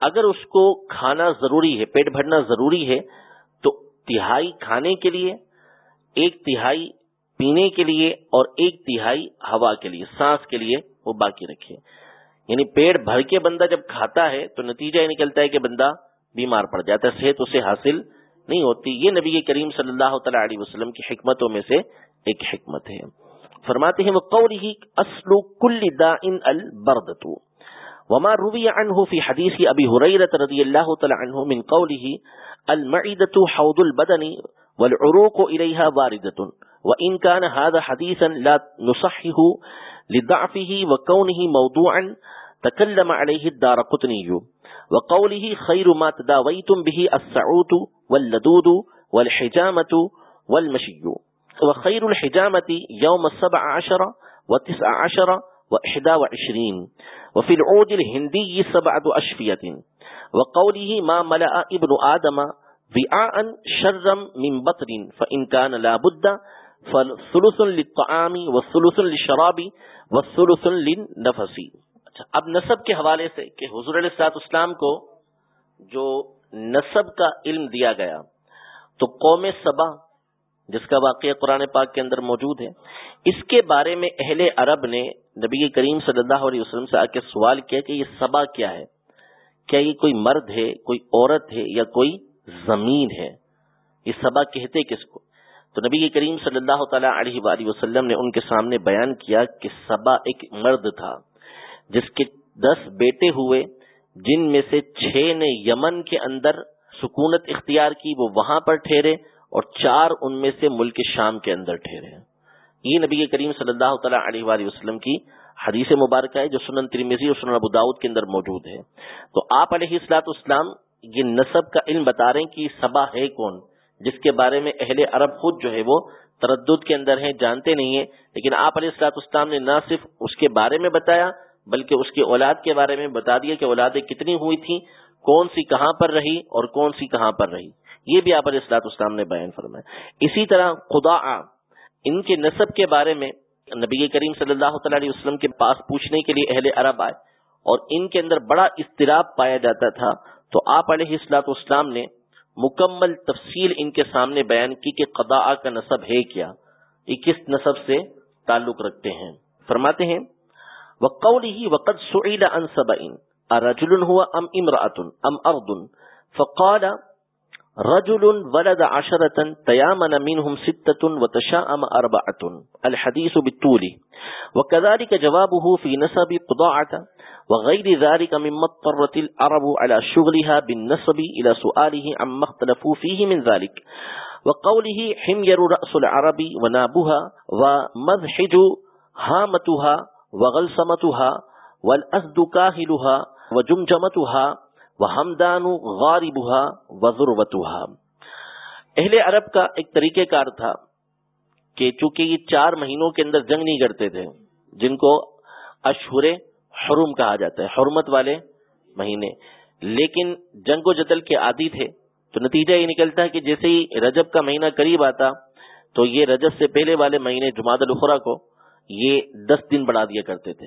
S1: اگر اس کو کھانا ضروری ہے، پیٹ بھرنا ضروری ہے، تو تہائی کھانے کے لیے، ایک تہائی پینے کے لیے اور ایک تہائی ہوا کے لیے، سانس کے لیے وہ باقی رکھے یعنی پیڑ بھر کے بندہ جب کھاتا ہے تو نتیجہ یہ نکلتا ہے کہ بندہ بیمار پڑ جاتا ہے، صحت اسے حاصل نہیں ہوتی۔ یہ نبی کریم صلی اللہ تعالی علیہ وسلم کی حکمتوں میں سے ایک حکمت ہے۔ فرماتے ہیں وہ قوله اصل كل داء البردۃ۔ وما روي عنه في حديث ابي هريره رضي الله تعالى عنه من قوله المعده حوض البدن والعروق اليها وارده وان كان هذا حديثا لا نصحه لضعفه وكونه موضوعا تكلم عليه الدار قطني. وقوله خير ما تداويتم به السعود واللدود والحجامة والمشي. وخير الحجامة يوم السبع عشر وتسع عشر وإحدى وعشرين. وفي العود الهندي سبعة أشفية. وقوله ما ملأ ابن آدم وعاء شرا من بطر فإن كان لا بد فالثلث للطعام والثلث للشراب نفسی اچھا اب نصب کے حوالے سے کہ حضور علیہ اسلام کو جو نصب کا علم دیا گیا، تو قوم سبا، جس کا واقعہ قرآن پاک کے اندر موجود ہے، اس کے بارے میں اہل عرب نے نبی کریم صلی اللہ علیہ وسلم سے آ کے سوال کیا کہ یہ سبا کیا ہے؟ کیا یہ کوئی مرد ہے، کوئی عورت ہے یا کوئی زمین ہے؟ یہ سبا کہتے کس کو؟ تو نبی کریم صلی اللہ تعالی علیہ وآلہ وسلم نے ان کے سامنے بیان کیا کہ سبا ایک مرد تھا، جس کے دس بیٹے ہوئے، جن میں سے چھ نے یمن کے اندر سکونت اختیار کی، وہ وہاں پر ٹھہرے اور چار ان میں سے ملک شام کے اندر ٹھہرے۔ یہ نبی کریم صلی اللہ تعالیٰ علیہ وآلہ وسلم کی حدیث مبارکہ ہے جو سنن ترمیزی اور سنن ابو داود کے اندر موجود ہے۔ تو آپ علیہ السلاط اسلام یہ نصب کا علم بتا رہے ہیں کہ سبا ہے کون؟ جس کے بارے میں اہل عرب خود جو ہے وہ تردد کے اندر ہیں، جانتے نہیں ہیں، لیکن آپ علیہ السلاط اسلام نے نہ صرف اس کے بارے میں بتایا، بلکہ اس کی اولاد کے بارے میں بتا دیا کہ اولادیں کتنی ہوئی تھیں، کون سی کہاں پر رہی اور کون سی کہاں پر رہی۔ یہ بھی آپ علیہ السلاط اسلام نے بیان فرمایا۔ اسی طرح خدا ان کے نصب کے بارے میں نبی کریم صلی اللہ تعالی علیہ وسلم کے پاس پوچھنے کے لیے اہل عرب آئے اور ان کے اندر بڑا اضطراب پایا جاتا تھا، تو آپ علیہ السلاط اسلام نے مکمل تفصیل ان کے سامنے بیان کی کہ قدا کا نصب ہے کیا، یہ کس نصب سے تعلق رکھتے ہیں۔ فرماتے ہیں، وقوله وقد سئل عن سبع رجل هو ام امراه ام ارض فقال، رجل ولد عشرة تيامن منهم ستة وتشاءم أربعة، الحديث بالطول. وكذلك جوابه في نسب قضاعة وغير ذلك مما اضطرت العرب على شغلها بالنسب إلى سؤاله عما اختلفوا فيه من ذلك. وقوله حمير رأس العرب ونابها ومذحج هامتها وغلسمتها والأسد كاهلها وجمجمتها ہمدان غاربہ وزروتہ اہل عرب کا ایک طریقہ کار تھا کہ چونکہ یہ چار مہینوں کے اندر جنگ نہیں کرتے تھے، جن کو اشہر حرم کہا جاتا ہے، حرمت والے مہینے۔ لیکن جنگ و جدل کے عادی تھے۔ تو نتیجہ یہ نکلتا ہے کہ جیسے ہی رجب کا مہینہ قریب آتا، تو یہ رجب سے پہلے والے مہینے جماعت الخرا کو یہ دس دن بڑھا دیا کرتے تھے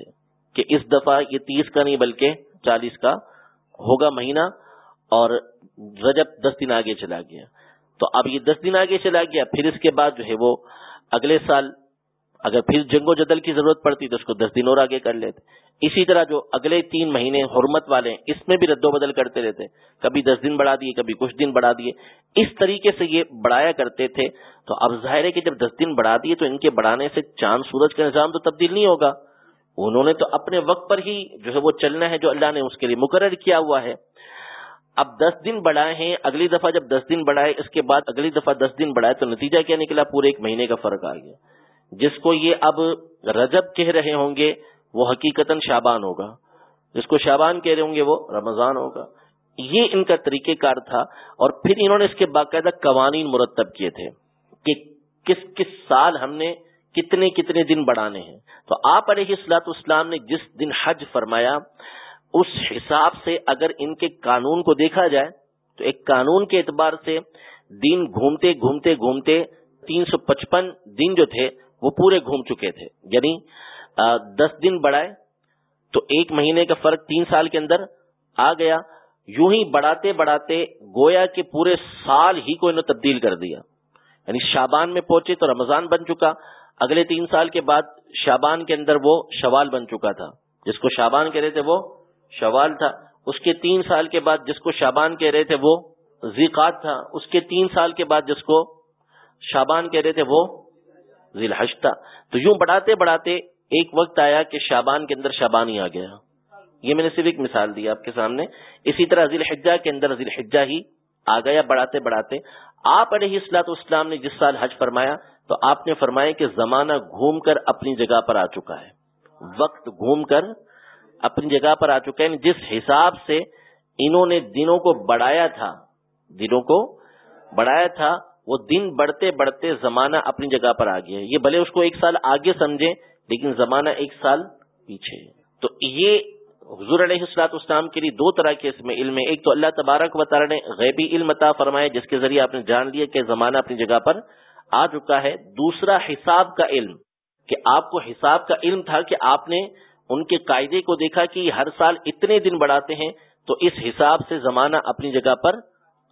S1: کہ اس دفعہ یہ تیس کا نہیں بلکہ چالیس کا ہوگا مہینہ اور رجب دس دن آگے چلا گیا۔ تو اب یہ دس دن آگے چلا گیا، پھر اس کے بعد جو ہے وہ اگلے سال اگر پھر جنگ و جدل کی ضرورت پڑتی تو اس کو دس دن اور آگے کر لیتے۔ اسی طرح جو اگلے تین مہینے حرمت والے اس میں بھی رد و بدل کرتے رہتے۔ کبھی دس دن بڑھا دیے، کبھی کچھ دن بڑھا دیے۔ اس طریقے سے یہ بڑھایا کرتے تھے۔ تو اب ظاہر ہے کہ جب دس دن بڑھا دیے تو ان کے بڑھانے سے چاند، سورج کا نظام تو تبدیل نہیں ہوگا۔ انہوں نے تو اپنے وقت پر ہی جو ہے وہ چلنا ہے، جو اللہ نے اس کے لیے مقرر کیا ہوا ہے۔ اب دس دن بڑھائے ہیں، اگلی دفعہ جب دس دن بڑھائے، اس کے بعد اگلی دفعہ دس دن بڑھائے تو نتیجہ کیا نکلا؟ پورے ایک مہینے کا فرق آ گیا۔ جس کو یہ اب رجب کہہ رہے ہوں گے، وہ حقیقت شابان ہوگا۔ جس کو شابان کہہ رہے ہوں گے، وہ رمضان ہوگا۔ یہ ان کا طریقہ کار تھا اور پھر انہوں نے اس کے باقاعدہ قوانین مرتب کیے تھے کہ کس کس سال ہم نے کتنے کتنے دن بڑھانے ہیں۔ تو آپ علیہ السلاط اسلام نے جس دن حج فرمایا، اس حساب سے اگر ان کے قانون کو دیکھا جائے، تو ایک قانون کے اعتبار سے دن گھومتے گھومتے گھومتے تین سو پچپن دن جو تھے وہ پورے گھوم چکے تھے۔ یعنی دس دن بڑھائے تو ایک مہینے کا فرق تین سال کے اندر آ گیا۔ یوں ہی بڑھاتے بڑھاتے گویا کے پورے سال ہی کو انہوں تبدیل کر دیا۔ یعنی شابان میں پہنچے تو رمضان بن چکا۔ اگلے تین سال کے بعد شابان کے اندر وہ شوال بن چکا تھا۔ جس کو شابان کہہ رہے تھے وہ شوال تھا۔ اس کے تین سال کے بعد جس کو شابان کہہ رہے تھے وہ زیقات تھا۔ اس کے تین سال کے بعد جس کو شابان کہہ رہے تھے وہ ذی الحج تو یوں بڑھاتے بڑھاتے ایک وقت آیا کہ شابان کے اندر شابان ہی آ گیا۔ یہ میں نے صرف ایک مثال دی آپ کے سامنے۔ اسی طرح ذی الحجہ کے اندر ذی الحجہ ہی آ گیا بڑھاتے بڑھاتے۔ آپ علیہ السلاط اسلام نے جس سال حج فرمایا، تو آپ نے فرمایا کہ زمانہ گھوم کر اپنی جگہ پر آ چکا ہے۔ وقت گھوم کر اپنی جگہ پر آ چکا ہے۔ یعنی جس حساب سے انہوں نے دنوں کو بڑھایا تھا، دنوں کو بڑھایا تھا وہ دن بڑھتے بڑھتے زمانہ اپنی جگہ پر آ گیا یہ بھلے اس کو ایک سال آگے سمجھے، لیکن زمانہ ایک سال پیچھے تو یہ حضور علیہ السلاط اسلام کے لیے دو طرح کے اس میں علم ہے ایک تو اللہ تبارک و تعالیٰ نے غیبی علم عطا فرمایا، جس کے ذریعے آپ نے جان لیا کہ زمانہ اپنی جگہ پر آ چکا ہے۔ دوسرا، حساب کا علم، کہ آپ کو حساب کا علم تھا کہ آپ نے ان کے قاعدے کو دیکھا کہ ہر سال اتنے دن بڑھاتے ہیں، تو اس حساب سے زمانہ اپنی جگہ پر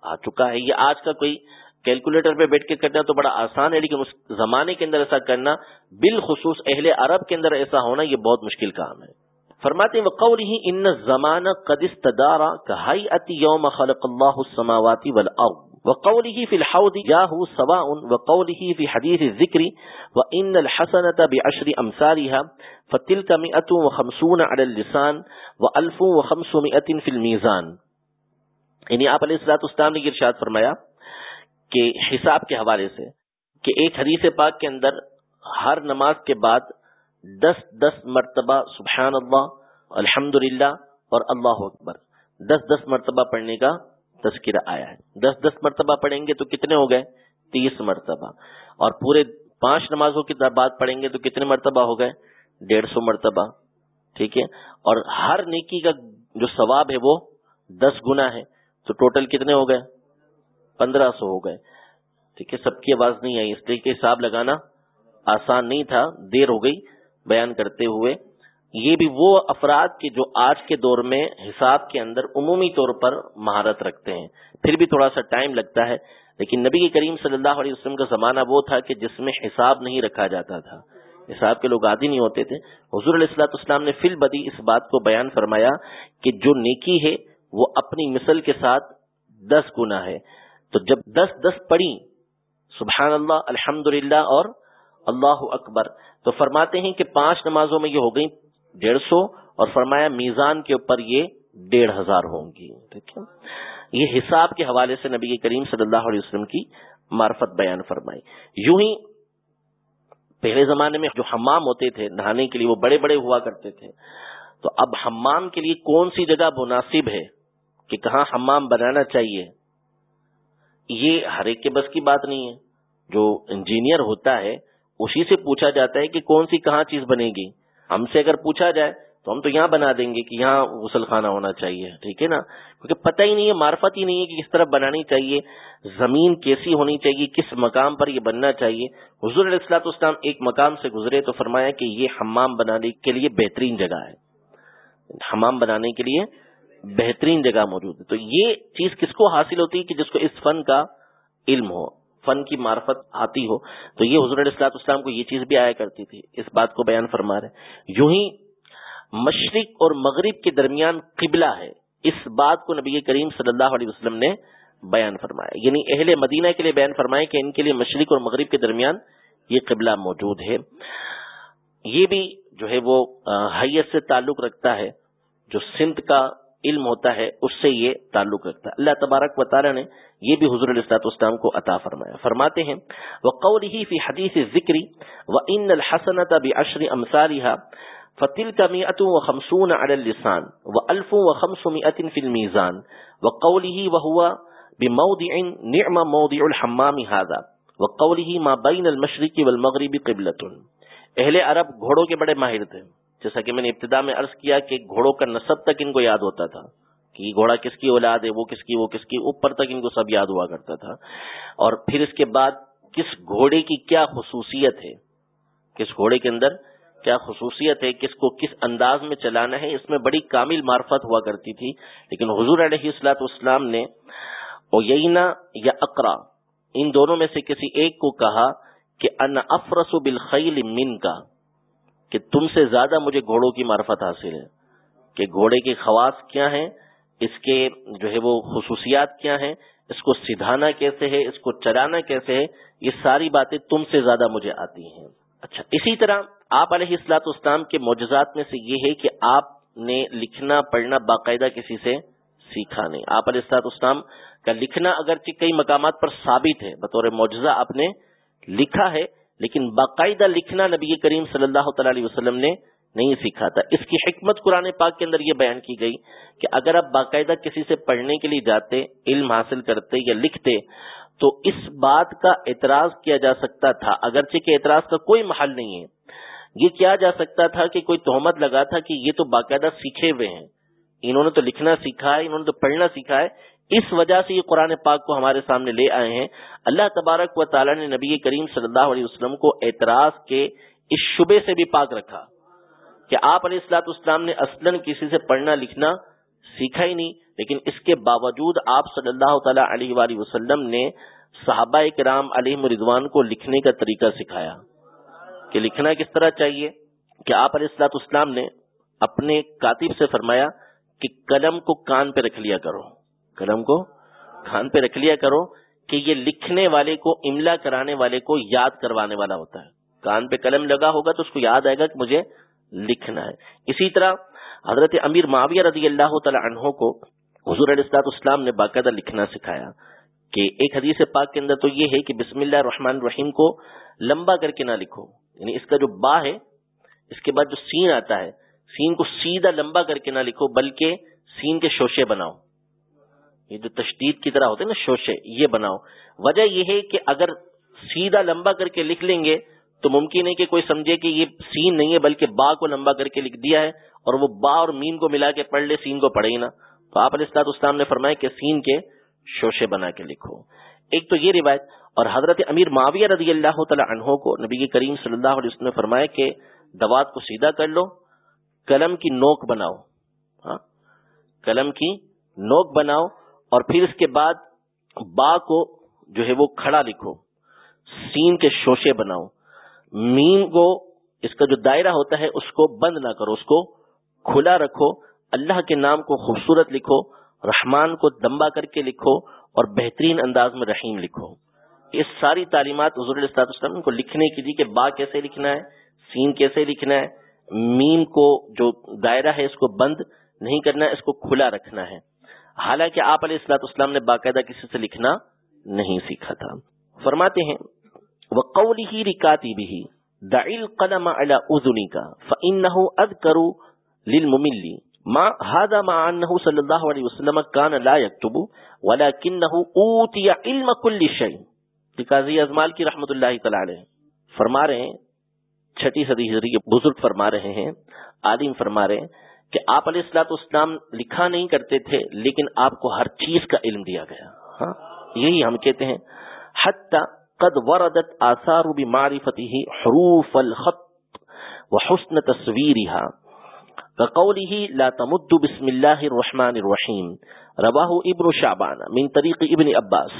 S1: آ چکا ہے۔ یہ آج کا کوئی کیلکولیٹر پہ بیٹھ کے کرنا تو بڑا آسان ہے، لیکن اس زمانے کے اندر ایسا کرنا، بالخصوص اہل عرب کے اندر ایسا ہونا، یہ بہت مشکل کام ہے۔ فرماتے وقول ہی ان زمانہ قدس تدارا کہ یوم خلق اللہ السماواتی والارض وقوله في الحوض ياه سواء، وقوله في حديث الذكر وإن الحسنة بعشر أمثالها، فتلك مئة وخمسون على اللسان وألف وخمسمائة في الميزان۔ یعنی آپ علیہ السلاط اسلام نے ارشاد فرمایا کہ حساب کے حوالے سے کہ ایک حدیث پاک کے اندر ہر نماز کے بعد دس دس مرتبہ سبحان اللہ الحمد اور اللہ اکبر۔ دس دس مرتبہ پڑھنے کا تذکرہ آیا ہے۔ دس دس مرتبہ پڑھیں گے تو کتنے ہو گئے؟ تیس مرتبہ۔ اور پورے پانچ نمازوں کی بعد پڑھیں گے تو کتنے مرتبہ ہو گئے؟ ڈیڑھ سو مرتبہ۔ ٹھیک ہے؟ اور ہر نیکی کا جو ثواب ہے وہ دس گنا ہے۔ تو ٹوٹل کتنے ہو گئے؟ پندرہ سو ہو گئے۔ ٹھیک ہے، سب کی آواز نہیں آئی، اس لیے کہ حساب لگانا آسان نہیں تھا، دیر ہو گئی بیان کرتے ہوئے۔ یہ بھی وہ افراد کے جو آج کے دور میں حساب کے اندر عمومی طور پر مہارت رکھتے ہیں۔ پھر بھی تھوڑا سا ٹائم لگتا ہے، لیکن نبی کریم صلی اللہ علیہ وسلم کا زمانہ وہ تھا کہ جس میں حساب نہیں رکھا جاتا تھا۔ حساب کے لوگ عادی نہیں ہوتے تھے۔ حضور علیہ السلاط اسلام نے فل بدی اس بات کو بیان فرمایا کہ جو نیکی ہے، وہ اپنی مثل کے ساتھ دس گنا ہے۔ تو جب دس دس پڑھی سبحان اللہ الحمد اور اللہ اکبر، تو فرماتے ہیں کہ پانچ نمازوں میں یہ ہو گئی ڈیڑھ سو اور فرمایا میزان کے اوپر یہ ڈیڑھ ہزار ہوں گی۔ ٹھیک ہے؟ یہ حساب کے حوالے سے نبی کریم صلی اللہ علیہ وسلم کی معرفت بیان فرمائی۔ یوں ہی پہلے زمانے میں جو حمام ہوتے تھے، نہانے کے لیے وہ بڑے بڑے ہوا کرتے تھے۔ تو اب حمام کے لیے کون سی جگہ مناسب ہے کہ کہاں حمام بنانا چاہیے؟ یہ ہر ایک کے بس کی بات نہیں ہے۔ جو انجینئر ہوتا ہے، اسی سے پوچھا جاتا ہے کہ کون سی کہاں چیز بنے گی۔ ہم سے اگر پوچھا جائے تو ہم تو یہاں بنا دیں گے کہ یہاں غسل خانہ ہونا چاہیے، ٹھیک ہے نا؟ کیونکہ پتہ ہی نہیں ہے، معرفت ہی نہیں ہے کہ کس طرح بنانی چاہیے۔ زمین کیسی ہونی چاہیے، کس مقام پر یہ بننا چاہیے۔ حضور علیہ السلاط اسلام ایک مقام سے گزرے تو فرمایا کہ یہ حمام بنانے کے لیے بہترین جگہ ہے۔ حمام بنانے کے لیے بہترین جگہ موجود ہے۔ تو یہ چیز کس کو حاصل ہوتی ہے کہ جس کو اس فن کا علم ہو، فن کی معرفت آتی ہو۔ تو یہ حضور علیہ السلاط اسلام کو یہ چیز بھی آیا کرتی تھی، اس بات کو بیان فرما رہے یوں ہی مشرق اور مغرب کے درمیان قبلہ ہے، اس بات کو نبی کریم صلی اللہ علیہ وسلم نے بیان فرمایا۔ یعنی اہل مدینہ کے لیے بیان فرمایا کہ ان کے لیے مشرق اور مغرب کے درمیان یہ قبلہ موجود ہے۔ یہ بھی جو ہے وہ حیت سے تعلق رکھتا ہے جو سندھ کا علم ہوتا ہے، اس سے یہ تعلق رکھتا ہے۔ اللہ تبارک و تعالی نے یہ بھی حضور علیہ اسلام کو عطا فرمایا۔ فرماتے ہیں وہ قوری فی حدیث ذکری و ان الحسنت بشری امساریہ فتل کا میت و خمسون السان و الف و خمس میتن فی المیزان و قولی و ہوا بموضع نعم موضع الحمام هذا وقوله ما بین المشرق والمغرب قبلۃ اہل عرب گھوڑوں کے بڑے ماہر تھے۔ جیسا کہ میں نے ابتدا میں عرض کیا کہ گھوڑوں کا نصب تک ان کو یاد ہوتا تھا کہ یہ گھوڑا کس کی اولاد ہے، وہ کس کی، وہ کس کی، اوپر تک ان کو سب یاد ہوا کرتا تھا۔ اور پھر اس کے بعد کس گھوڑے کی کیا خصوصیت ہے؟ کس گھوڑے کے اندر کیا خصوصیت ہے؟ کس کو کس انداز میں چلانا ہے؟ اس میں بڑی کامل معرفت ہوا کرتی تھی۔ لیکن حضور علیہ السلاط اسلام نے اوینا یا اقرا، ان دونوں میں سے کسی ایک کو کہا کہ ان افرس بالخیل من کا کہ تم سے زیادہ مجھے گھوڑوں کی معرفت حاصل ہے، کہ گھوڑے کے خواص کیا ہیں، اس کے جو ہے وہ خصوصیات کیا ہیں، اس کو سدھانا کیسے ہے، اس کو چلانا کیسے ہے، یہ ساری باتیں تم سے زیادہ مجھے آتی ہیں۔ اچھا اسی طرح آپ علیہ السلاط اسلام کے معجزات میں سے یہ ہے کہ آپ نے لکھنا، پڑھنا باقاعدہ کسی سے سیکھا نہیں۔ آپ علیہ السلاط اسلام کا لکھنا اگرچہ کئی مقامات پر ثابت ہے، بطور معجزہ آپ نے لکھا ہے لیکن باقاعدہ لکھنا نبی کریم صلی اللہ تعالی علیہ وسلم نے نہیں سیکھا تھا۔ اس کی حکمت قرآن پاک کے اندر یہ بیان کی گئی کہ اگر آپ باقاعدہ کسی سے پڑھنے کے لیے جاتے، علم حاصل کرتے یا لکھتے، تو اس بات کا اعتراض کیا جا سکتا تھا۔ اگرچہ کہ اعتراض کا کوئی محل نہیں ہے۔ یہ کیا جا سکتا تھا کہ کوئی تہمت لگا تھا کہ یہ تو باقاعدہ سیکھے ہوئے ہیں۔ انہوں نے تو لکھنا سیکھا ہے، انہوں نے تو پڑھنا سیکھا ہے۔ اس وجہ سے یہ قرآن پاک کو ہمارے سامنے لے آئے ہیں۔ اللہ تبارک و تعالیٰ نے نبی کریم صلی اللہ علیہ وسلم کو اعتراض کے اس شبے سے بھی پاک رکھا کہ آپ علیہ السلاط اسلام نے اصلاً کسی سے پڑھنا لکھنا سیکھا ہی نہیں، لیکن اس کے باوجود آپ صلی اللہ تعالی علیہ وآلہ وسلم نے صحابہ کرام علیہ مردوان کو لکھنے کا طریقہ سکھایا کہ لکھنا کس طرح چاہیے؟ کہ آپ علیہ السلاط اسلام نے اپنے کاتب سے فرمایا کہ قلم کو کان پہ رکھ لیا کرو۔ قلم کو کان پہ رکھ لیا کرو کہ یہ لکھنے والے کو، املا کرانے والے کو یاد کروانے والا ہوتا ہے۔ کان پہ قلم لگا ہوگا تو اس کو یاد آئے گا کہ مجھے لکھنا ہے۔ اسی طرح حضرت امیر معاویہ رضی اللہ تعالی عنہ کو حضور علیہ السلاط اسلام نے باقاعدہ لکھنا سکھایا کہ ایک حدیث پاک کے اندر تو یہ ہے کہ بسم اللہ الرحمن الرحیم کو لمبا کر کے نہ لکھو۔ یعنی اس کا جو با ہے، اس کے بعد جو سین آتا ہے، سین کو سیدھا لمبا کر کے نہ لکھو، بلکہ سین کے شوشے بناؤ۔ یہ جو تشدید کی طرح ہوتے ہیں نا، شوشے، یہ بناؤ۔ وجہ یہ ہے کہ اگر سیدھا لمبا کر کے لکھ لیں گے تو ممکن ہے کہ کوئی سمجھے کہ یہ سین نہیں ہے، بلکہ با کو لمبا کر کے لکھ دیا ہے اور وہ با اور مین کو ملا کے پڑھ لے، سین کو پڑھے ہی نا تو آپ علیہ اسلام نے فرمایا کہ سین کے شوشے بنا کے لکھو۔ ایک تو یہ روایت، اور حضرت امیر معاویہ رضی اللہ تعالی عنہ کو نبی کریم صلی اللہ علیہ وسلم نے فرمایا کہ دوات کو سیدھا کر لو، قلم کی نوک بناؤ۔ ہاں قلم کی نوک بناؤ اور پھر اس کے بعد با کو جو ہے وہ کھڑا لکھو، سین کے شوشے بناؤ۔ مین کو اس کا جو دائرہ ہوتا ہے اس کو بند نہ کرو، اس کو کھلا رکھو۔ اللہ کے نام کو خوبصورت لکھو، رحمان کو دمبا کر کے لکھو اور بہترین انداز میں رحیم لکھو۔ یہ ساری تعلیمات حضور السلام کو لکھنے کی دی کہ با کیسے لکھنا ہے، سین کیسے لکھنا ہے۔ میم کو جو دائرہ ہے اس کو بند نہیں کرنا ہے، اس کو کھلا رکھنا ہے۔ حالانکہ آپ علیہ السلاط اسلام نے باقاعدہ کسی سے لکھنا نہیں سیکھا تھا۔ فرماتے ہیں وہ قولی ہی رکاتی بھی دعل قلم ادنی کا فن اد کرو لملی ما هذا مع انه صلى الله عليه وسلم كان لا يكتب، ولكنه اوتي علم كل شيء۔ قاضی ازمال کی رحمت اللہ تعالی علیہ فرما رہے ہیں، چھٹی صدی ہجری کے بزرگ فرما رہے ہیں، عالم فرما رہے ہیں۔ کہ آپ علیہ السلاط اسلام لکھا نہیں کرتے تھے، لیکن آپ کو ہر چیز کا علم دیا گیا۔ ہاں یہی ہم کہتے ہیں، حتی قد وردت آثار بمعرفته حروف الخط وحسن تصویرها كقوله لا تمد بسم الله الرحمن الرحيم رواه ابن شعبان من طريق ابن عباس،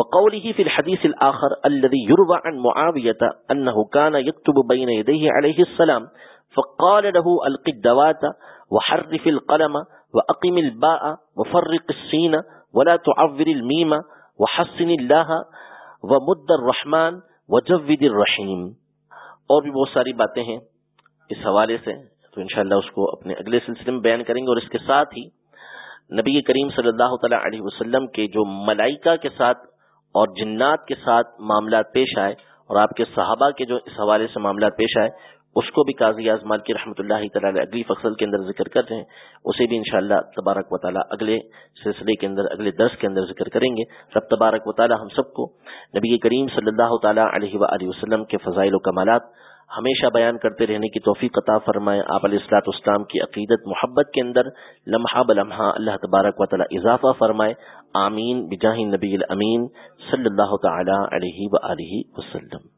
S1: وقوله في الحديث الآخر الذي يروى عن معاوية أنه كان يكتب بين يديه عليه السلام، فقال له ألق الدوات وحرف القلم وأقم الباء وفرق السين ولا تعذر الميم وحسن الله ومد الرحمن وجود الرحيم۔ اور بھی بہت ساری باتیں ہیں اس حوالے سے، تو انشاءاللہ اس کو اپنے اگلے سلسلے میں بیان کریں گے اور اس کے ساتھ ہی نبی کریم صلی اللہ تعالی علیہ وسلم کے جو ملائکہ کے ساتھ اور جنات کے ساتھ معاملات پیش آئے اور آپ کے صحابہ کے جو اس حوالے سے معاملات پیش آئے اس کو بھی قاضی اعظمان کی رحمۃ اللہ تعالی اگلی فصل کے اندر ذکر کر رہے ہیں اسے بھی انشاءاللہ تبارک و تعالیٰ اگلے سلسلے کے اندر، اگلے درس کے اندر ذکر کریں گے۔ رب تبارک و تعالیٰ ہم سب کو نبی کریم صلی اللہ تعالیٰ علیہ و وسلم کے فضائل و کمالات ہمیشہ بیان کرتے رہنے کی توفیق عطا فرمائے۔ آپ علیہ السلاط اسلام کی عقیدت، محبت کے اندر لمحہ بلمحہ اللہ تبارک و تعالی اضافہ فرمائے۔ آمین۔ بجاہ نبی الامین صلی اللہ تعالی علیہ و وسلم۔